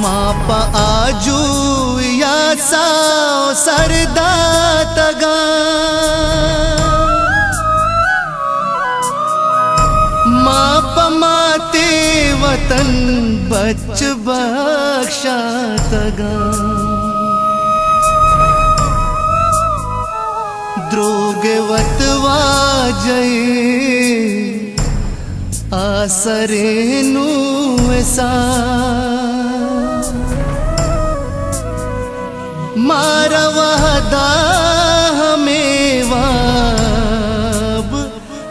माप आजू या साव सरदा तगा माप माते वतन बच बख्शा तगा द्रोगवत वाजय आसरेनु ऐसा मारवहदा हमें वाब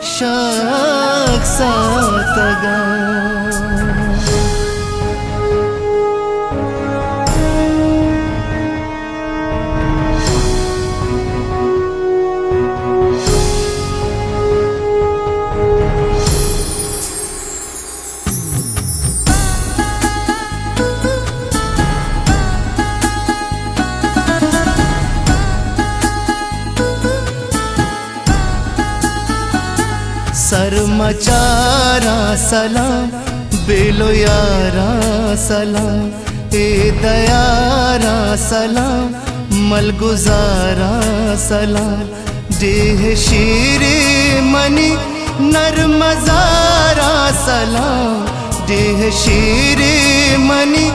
शख्सा तगा सरमचारा सलाम बेलो यारा सलाम ए दयारा सलाम मलगुजारा सलाम। देह शीरे मनी नरमजारा सलाम। देह शीरे मनी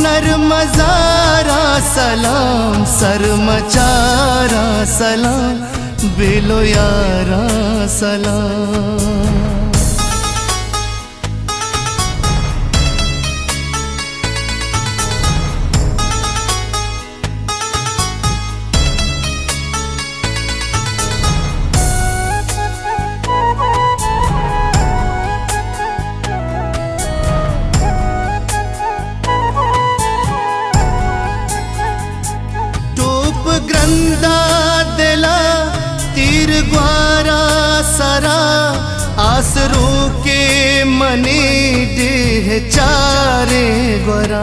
नरमजारा सलाम। सरमचारा सलाम बेलो यारा सलाम। सरा आसरू के मनी देह चारे ग्वरा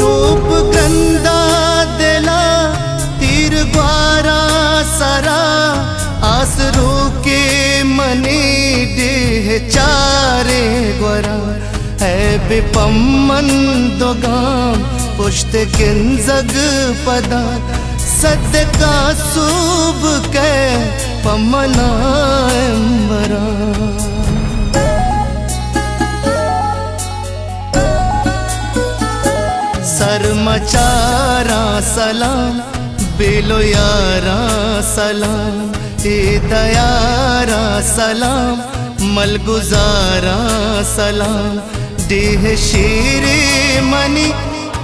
टोप गंदा दिला, तीर ग्वारा सरा, आसरू के मनी देह चारे गोरा है बिपम्मन दोगाम पुष्ट किंजग पदा सदका सूब के पमना एम्बरा सरमचारा सलाम बेलो ए दयारा सलाम मलगुजारा सलाम देह शीरे मनी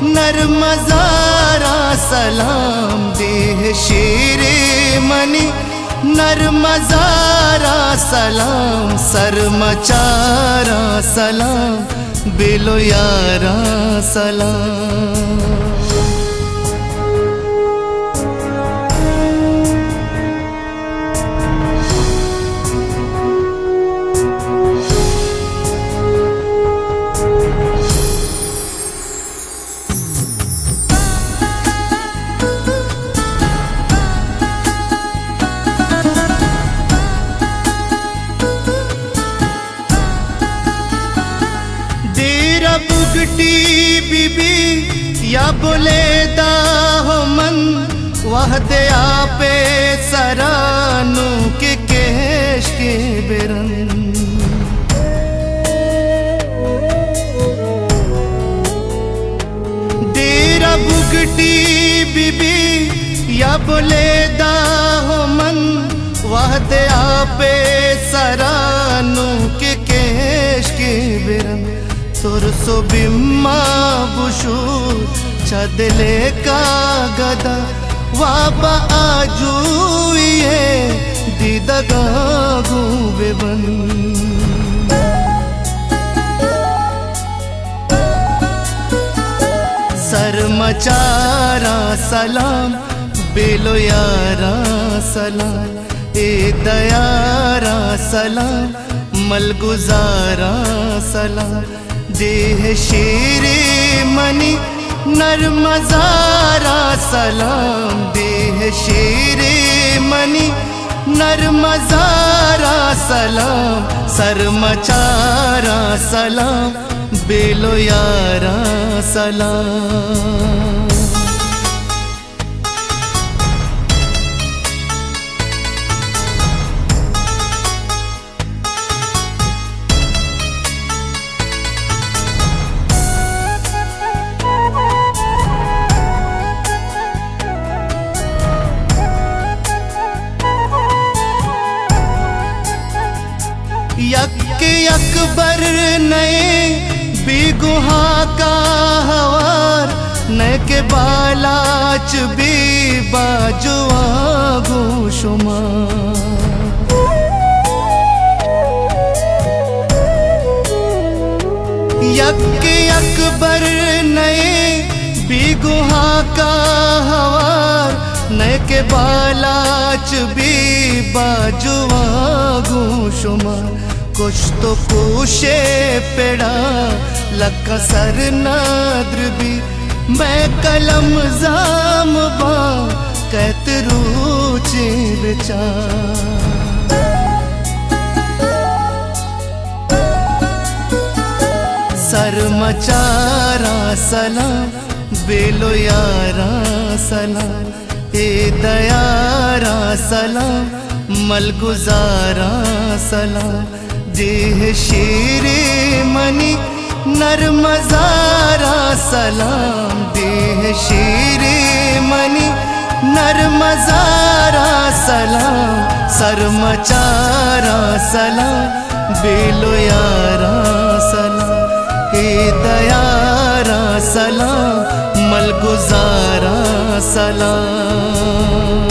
नरमजारा सलाम देह शीरे मनी नरमजारा सलाम सरमचारा सलाम बेलो यारा सलाम बिगटी बीबी, या बोले दामन, वह दे पे सरानू के केश के बिरन। तेरा बुगटी बीबी, या बोले दामन, वह दया पे सरानू ತುರ್ಸು ಬಿಮ್ಮ ಬುಷು ಚದಲೆ ಕಾಗದ ವಾಪ ಆಜೂಯೇ ದಿದಗಾಗುವೆ ಬನ್ सरमचारा सलाम बेलो यारा सलाम ए दयारा सलाम मलगुजारा सलाम देह शीरे मनी नरमजारा सलाम। देह शीरे मनी नरमजारा सलाम। सरमचारा सलाम बेलो यारा सलाम यक अकबर नए बिगुहा का हवार, न के बालाच भी बाजुआ गुशुमा यक अकबर नए बिगुहा का हवार, न के बालाच भी बाजुआ गुशुमा कुछ तो पेड़ा, लका सर नाद्र भी। मैं कलम जाम बा कहत रूचे विचार। सर मचारा सलाम बेलो यारा सलाम ए दयारा सलाम मल गुजारा सलाम देह शेरे मनी नरमजारा सलाम। देह शेरे मनी नरमजारा सलाम। सरमचारा सलाम। हे दयारा सलाम। मल गुजारा सलाम